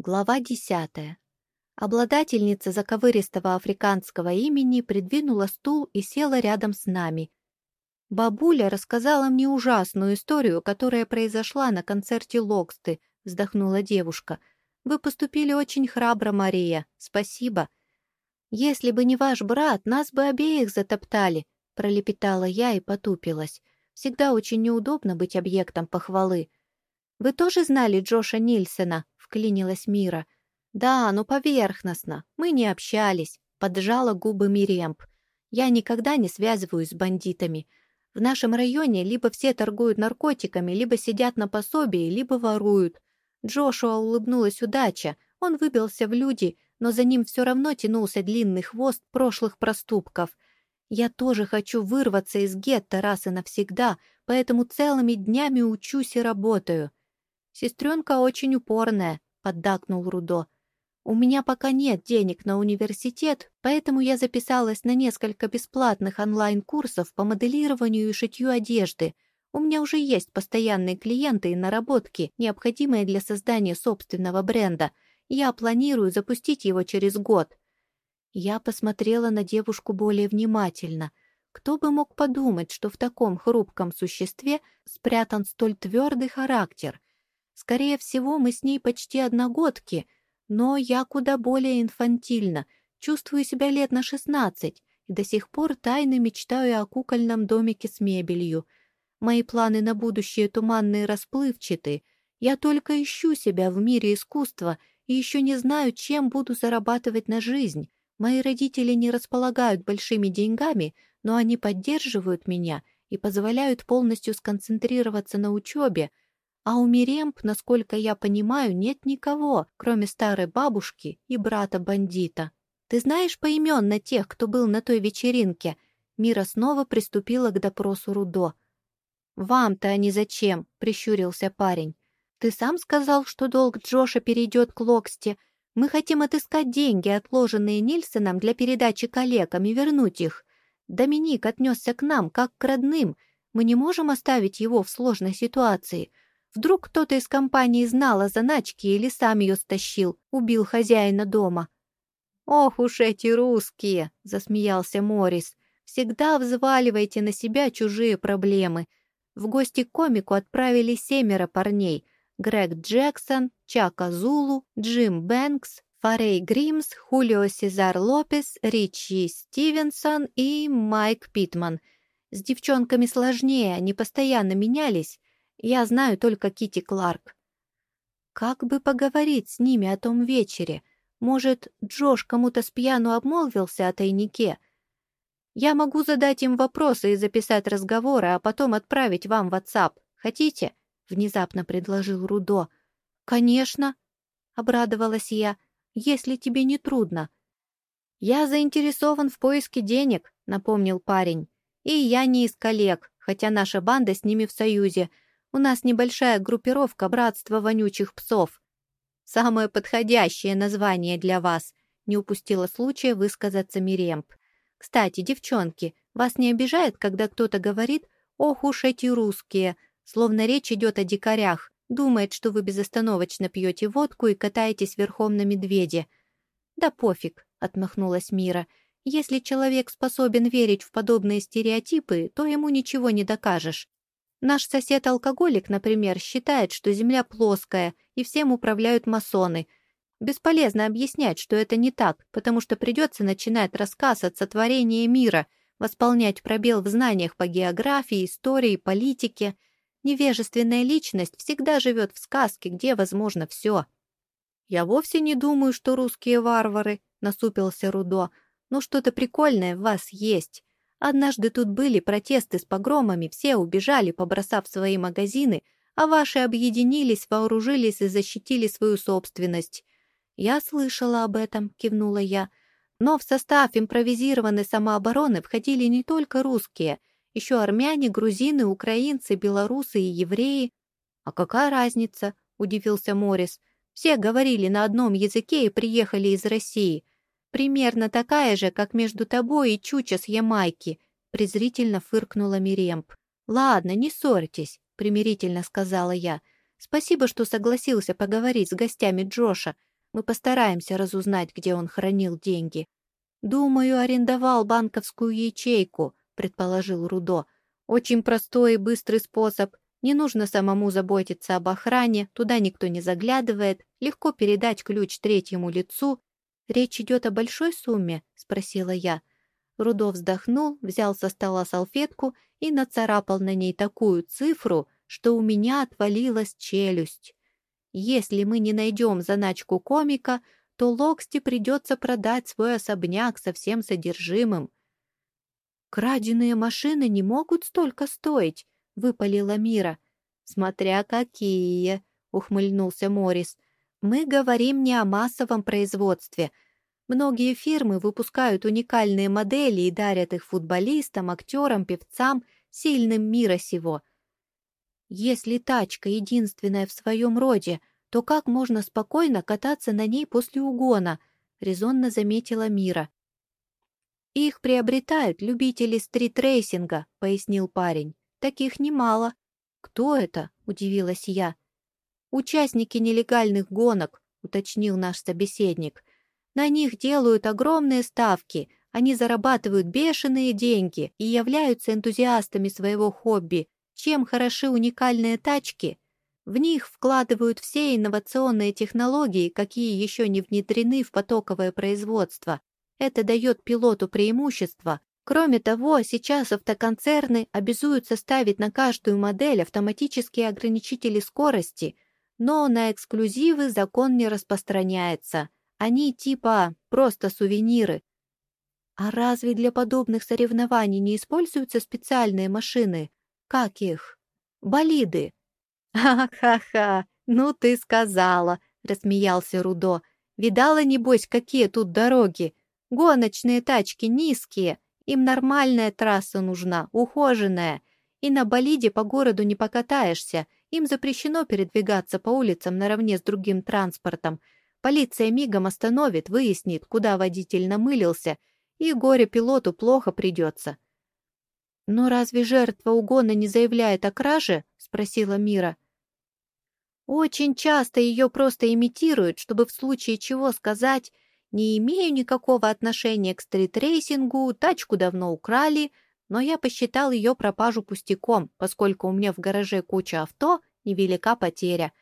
Глава десятая. Обладательница заковыристого африканского имени придвинула стул и села рядом с нами. «Бабуля рассказала мне ужасную историю, которая произошла на концерте Локсты», — вздохнула девушка. «Вы поступили очень храбро, Мария. Спасибо». «Если бы не ваш брат, нас бы обеих затоптали», — пролепетала я и потупилась. «Всегда очень неудобно быть объектом похвалы». «Вы тоже знали Джоша Нильсена?» — вклинилась Мира. «Да, но поверхностно. Мы не общались», — поджала губы Миремп. «Я никогда не связываюсь с бандитами. В нашем районе либо все торгуют наркотиками, либо сидят на пособии, либо воруют. Джошуа улыбнулась удача. Он выбился в люди, но за ним все равно тянулся длинный хвост прошлых проступков. Я тоже хочу вырваться из гетто раз и навсегда, поэтому целыми днями учусь и работаю. «Сестренка очень упорная», — поддакнул Рудо. «У меня пока нет денег на университет, поэтому я записалась на несколько бесплатных онлайн-курсов по моделированию и шитью одежды. У меня уже есть постоянные клиенты и наработки, необходимые для создания собственного бренда. Я планирую запустить его через год». Я посмотрела на девушку более внимательно. Кто бы мог подумать, что в таком хрупком существе спрятан столь твердый характер — Скорее всего, мы с ней почти одногодки, но я куда более инфантильна, чувствую себя лет на шестнадцать и до сих пор тайно мечтаю о кукольном домике с мебелью. Мои планы на будущее туманные расплывчаты. Я только ищу себя в мире искусства и еще не знаю, чем буду зарабатывать на жизнь. Мои родители не располагают большими деньгами, но они поддерживают меня и позволяют полностью сконцентрироваться на учебе, а у Миремп, насколько я понимаю, нет никого, кроме старой бабушки и брата-бандита. Ты знаешь поименно тех, кто был на той вечеринке?» Мира снова приступила к допросу Рудо. «Вам-то они зачем?» — прищурился парень. «Ты сам сказал, что долг Джоша перейдет к Локсте. Мы хотим отыскать деньги, отложенные Нильсоном для передачи коллегам, и вернуть их. Доминик отнесся к нам, как к родным. Мы не можем оставить его в сложной ситуации. Вдруг кто-то из компании знал о заначке или сам ее стащил, убил хозяина дома. «Ох уж эти русские!» — засмеялся Морис. «Всегда взваливайте на себя чужие проблемы». В гости к комику отправили семеро парней. Грег Джексон, Чака Зулу, Джим Бэнкс, Фарей Гримс, Хулио Сезар Лопес, Ричи Стивенсон и Майк Питман. С девчонками сложнее, они постоянно менялись. Я знаю только Кити Кларк. Как бы поговорить с ними о том вечере? Может, Джош кому-то с пьяну обмолвился о тайнике? Я могу задать им вопросы и записать разговоры, а потом отправить вам WhatsApp. Хотите?» — внезапно предложил Рудо. «Конечно!» — обрадовалась я. «Если тебе не трудно». «Я заинтересован в поиске денег», — напомнил парень. «И я не из коллег, хотя наша банда с ними в союзе. У нас небольшая группировка братства вонючих псов. Самое подходящее название для вас. Не упустила случая высказаться Миремп. Кстати, девчонки, вас не обижает, когда кто-то говорит «Ох уж эти русские», словно речь идет о дикарях, думает, что вы безостановочно пьете водку и катаетесь верхом на медведе. «Да пофиг», — отмахнулась Мира. «Если человек способен верить в подобные стереотипы, то ему ничего не докажешь. Наш сосед-алкоголик, например, считает, что Земля плоская и всем управляют масоны. Бесполезно объяснять, что это не так, потому что придется начинать рассказ от сотворения мира, восполнять пробел в знаниях по географии, истории, политике. Невежественная личность всегда живет в сказке, где возможно все. «Я вовсе не думаю, что русские варвары», — насупился Рудо, «но что-то прикольное в вас есть. Однажды тут были протесты с погромами, все убежали, побросав свои магазины, а ваши объединились, вооружились и защитили свою собственность. Я слышала об этом, кивнула я. Но в состав импровизированной самообороны входили не только русские, еще армяне, грузины, украинцы, белорусы и евреи. А какая разница? удивился Морис. Все говорили на одном языке и приехали из России. Примерно такая же, как между тобой и Чуча с Ямайки», — презрительно фыркнула Миремп. «Ладно, не ссорьтесь», — примирительно сказала я. «Спасибо, что согласился поговорить с гостями Джоша. Мы постараемся разузнать, где он хранил деньги. Думаю, арендовал банковскую ячейку, предположил Рудо. Очень простой и быстрый способ. Не нужно самому заботиться об охране, туда никто не заглядывает, легко передать ключ третьему лицу. «Речь идет о большой сумме?» — спросила я. Рудо вздохнул, взял со стола салфетку и нацарапал на ней такую цифру, что у меня отвалилась челюсть. Если мы не найдем заначку комика, то Локсти придется продать свой особняк со всем содержимым. «Краденые машины не могут столько стоить», — выпалила Мира. «Смотря какие», — ухмыльнулся Морис. «Мы говорим не о массовом производстве. Многие фирмы выпускают уникальные модели и дарят их футболистам, актерам, певцам, сильным мира сего. Если тачка единственная в своем роде, то как можно спокойно кататься на ней после угона?» — резонно заметила Мира. «Их приобретают любители стритрейсинга», — пояснил парень. «Таких немало». «Кто это?» — удивилась я. «Участники нелегальных гонок», — уточнил наш собеседник. «На них делают огромные ставки, они зарабатывают бешеные деньги и являются энтузиастами своего хобби. Чем хороши уникальные тачки? В них вкладывают все инновационные технологии, какие еще не внедрены в потоковое производство. Это дает пилоту преимущество. Кроме того, сейчас автоконцерны обязуются ставить на каждую модель автоматические ограничители скорости, но на эксклюзивы закон не распространяется. Они типа просто сувениры. А разве для подобных соревнований не используются специальные машины? Как их? Болиды. «Ха-ха-ха, ну ты сказала», — рассмеялся Рудо. «Видала, небось, какие тут дороги? Гоночные тачки низкие, им нормальная трасса нужна, ухоженная. И на болиде по городу не покатаешься, им запрещено передвигаться по улицам наравне с другим транспортом. Полиция мигом остановит, выяснит, куда водитель намылился, и горе-пилоту плохо придется. «Но разве жертва угона не заявляет о краже?» — спросила Мира. «Очень часто ее просто имитируют, чтобы в случае чего сказать не имею никакого отношения к стритрейсингу, тачку давно украли, но я посчитал ее пропажу пустяком, поскольку у меня в гараже куча авто, невелика потеря.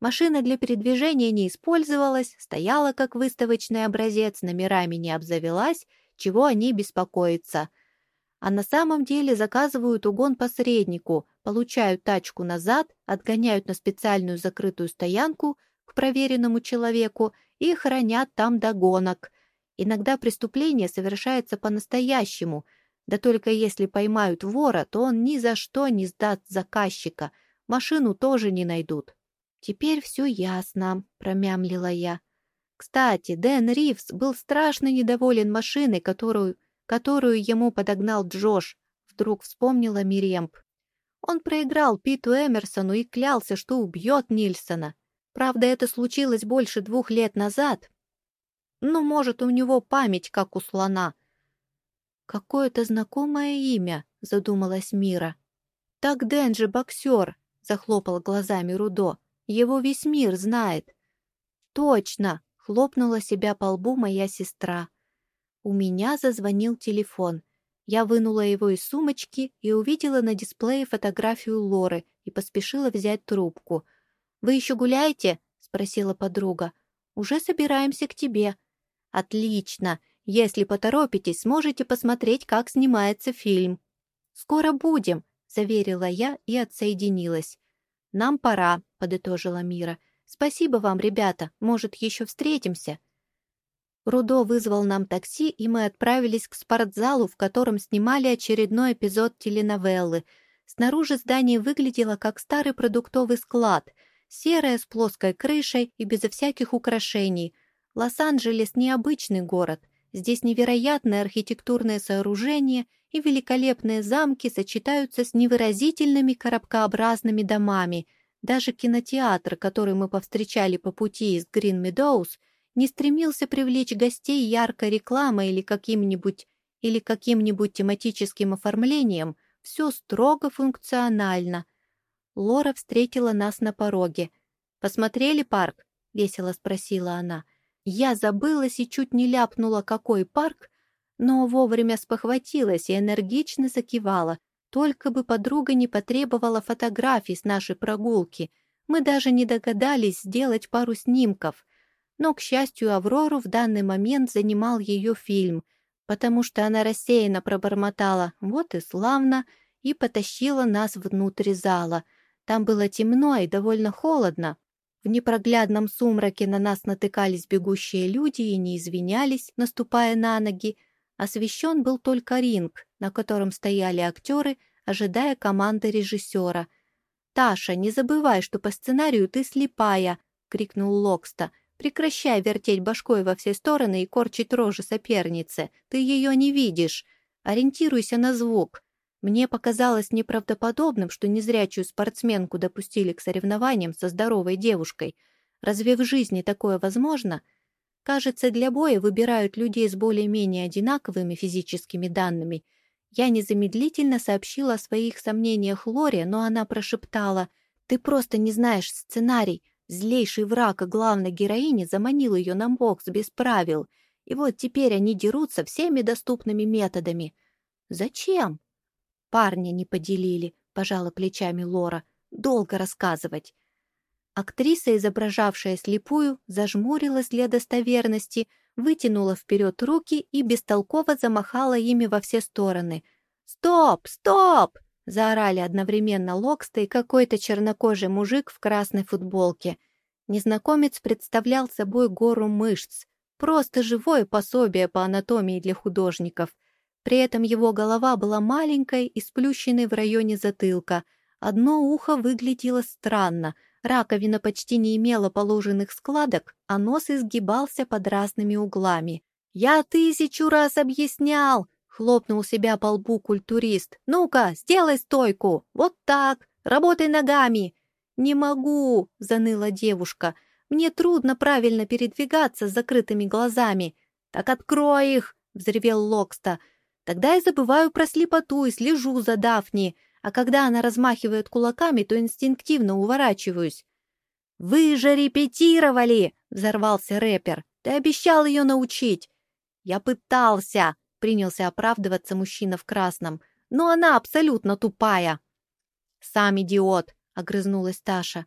Машина для передвижения не использовалась, стояла как выставочный образец, номерами не обзавелась, чего о ней беспокоиться. А на самом деле заказывают угон посреднику, получают тачку назад, отгоняют на специальную закрытую стоянку к проверенному человеку и хранят там до гонок. Иногда преступление совершается по-настоящему, да только если поймают вора, то он ни за что не сдаст заказчика, машину тоже не найдут. «Теперь все ясно», — промямлила я. Кстати, Дэн Ривз был страшно недоволен машиной, которую, которую ему подогнал Джош, вдруг вспомнила Миремп. Он проиграл Питу Эмерсону и клялся, что убьет Нильсона. Правда, это случилось больше двух лет назад. Ну, может, у него память, как у слона. Какое-то знакомое имя, задумалась Мира. Так Дэн же боксер, захлопал глазами Рудо. Его весь мир знает. Точно, хлопнула себя по лбу моя сестра. У меня зазвонил телефон. Я вынула его из сумочки и увидела на дисплее фотографию Лоры и поспешила взять трубку — «Вы еще гуляете?» — спросила подруга. «Уже собираемся к тебе». «Отлично! Если поторопитесь, сможете посмотреть, как снимается фильм». «Скоро будем», — заверила я и отсоединилась. «Нам пора», — подытожила Мира. «Спасибо вам, ребята. Может, еще встретимся?» Рудо вызвал нам такси, и мы отправились к спортзалу, в котором снимали очередной эпизод теленовеллы. Снаружи здание выглядело как старый продуктовый склад — серая с плоской крышей и безо всяких украшений. Лос-Анджелес — необычный город. Здесь невероятные архитектурные сооружения и великолепные замки сочетаются с невыразительными коробкообразными домами. Даже кинотеатр, который мы повстречали по пути из Грин Медоуз, не стремился привлечь гостей яркой рекламой или каким-нибудь или каким-нибудь тематическим оформлением, все строго функционально, Лора встретила нас на пороге. «Посмотрели парк?» — весело спросила она. Я забылась и чуть не ляпнула, какой парк, но вовремя спохватилась и энергично закивала. Только бы подруга не потребовала фотографий с нашей прогулки. Мы даже не догадались сделать пару снимков. Но, к счастью, Аврору в данный момент занимал ее фильм, потому что она рассеянно пробормотала «вот и славно» и потащила нас внутрь зала. Там было темно и довольно холодно, в непроглядном сумраке на нас натыкались бегущие люди и не извинялись, наступая на ноги. Освещен был только ринг, на котором стояли актеры, ожидая команды режиссера. «Таша, не забывай, что по сценарию ты слепая!» — крикнул Локста. «Прекращай вертеть башкой во все стороны и корчить рожи соперницы. Ты ее не видишь. Ориентируйся на звук. Мне показалось неправдоподобным, что незрячую спортсменку допустили к соревнованиям со здоровой девушкой. Разве в жизни такое возможно? Кажется, для боя выбирают людей с более-менее одинаковыми физическими данными. Я незамедлительно сообщила о своих сомнениях Лоре, но она прошептала «Ты просто не знаешь сценарий. Злейший враг главной героини заманил ее на бокс без правил. И вот теперь они дерутся всеми доступными методами. Зачем? Парня не поделили, пожала плечами Лора. Долго рассказывать. Актриса, изображавшая слепую, зажмурилась для достоверности, вытянула вперед руки и бестолково замахала ими во все стороны. «Стоп! Стоп!» — заорали одновременно Локста и какой-то чернокожий мужик в красной футболке. Незнакомец представлял собой гору мышц, просто живое пособие по анатомии для художников. При этом его голова была маленькой и сплющенной в районе затылка. Одно ухо выглядело странно, раковина почти не имела положенных складок, а нос изгибался под разными углами. «Я тысячу раз объяснял!» — хлопнул себя по лбу культурист. «Ну-ка, сделай стойку! Вот так! Работай ногами!» «Не могу!» — заныла девушка. «Мне трудно правильно передвигаться с закрытыми глазами». «Так открой их!» — взревел Локста. Тогда я забываю про слепоту и слежу за Дафни, а когда она размахивает кулаками, то инстинктивно уворачиваюсь. «Вы же репетировали!» — взорвался рэпер. «Ты обещал ее научить!» «Я пытался!» — принялся оправдываться мужчина в красном. «Но она абсолютно тупая!» «Сам идиот!» — огрызнулась Таша.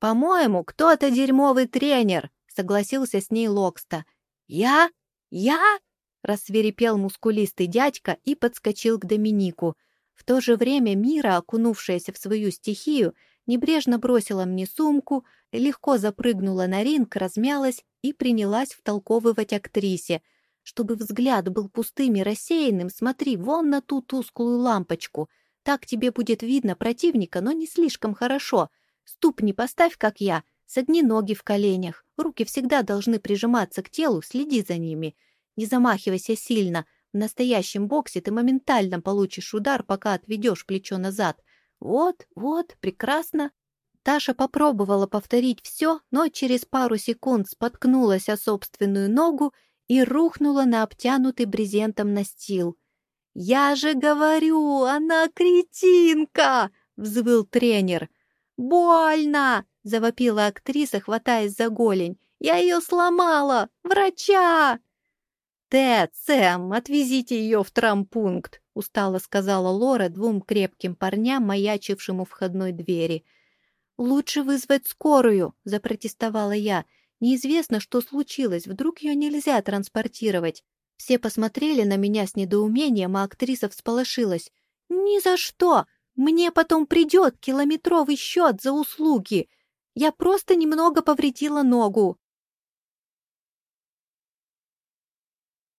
«По-моему, кто-то дерьмовый тренер!» — согласился с ней Локста. «Я? Я?» Рассверепел мускулистый дядька и подскочил к Доминику. В то же время Мира, окунувшаяся в свою стихию, небрежно бросила мне сумку, легко запрыгнула на ринг, размялась и принялась втолковывать актрисе. Чтобы взгляд был пустым и рассеянным, смотри вон на ту тусклую лампочку. Так тебе будет видно противника, но не слишком хорошо. Ступни поставь, как я, согни ноги в коленях. Руки всегда должны прижиматься к телу, следи за ними. Не замахивайся сильно. В настоящем боксе ты моментально получишь удар, пока отведешь плечо назад. Вот, вот, прекрасно. Таша попробовала повторить все, но через пару секунд споткнулась о собственную ногу и рухнула на обтянутый брезентом настил. «Я же говорю, она кретинка!» — взвыл тренер. «Больно!» — завопила актриса, хватаясь за голень. «Я ее сломала! Врача!» «Тед, Сэм, отвезите ее в трампункт», — устало сказала Лора двум крепким парням, маячившим у входной двери. «Лучше вызвать скорую», — запротестовала я. «Неизвестно, что случилось, вдруг ее нельзя транспортировать». Все посмотрели на меня с недоумением, а актриса всполошилась. «Ни за что! Мне потом придет километровый счет за услуги! Я просто немного повредила ногу!»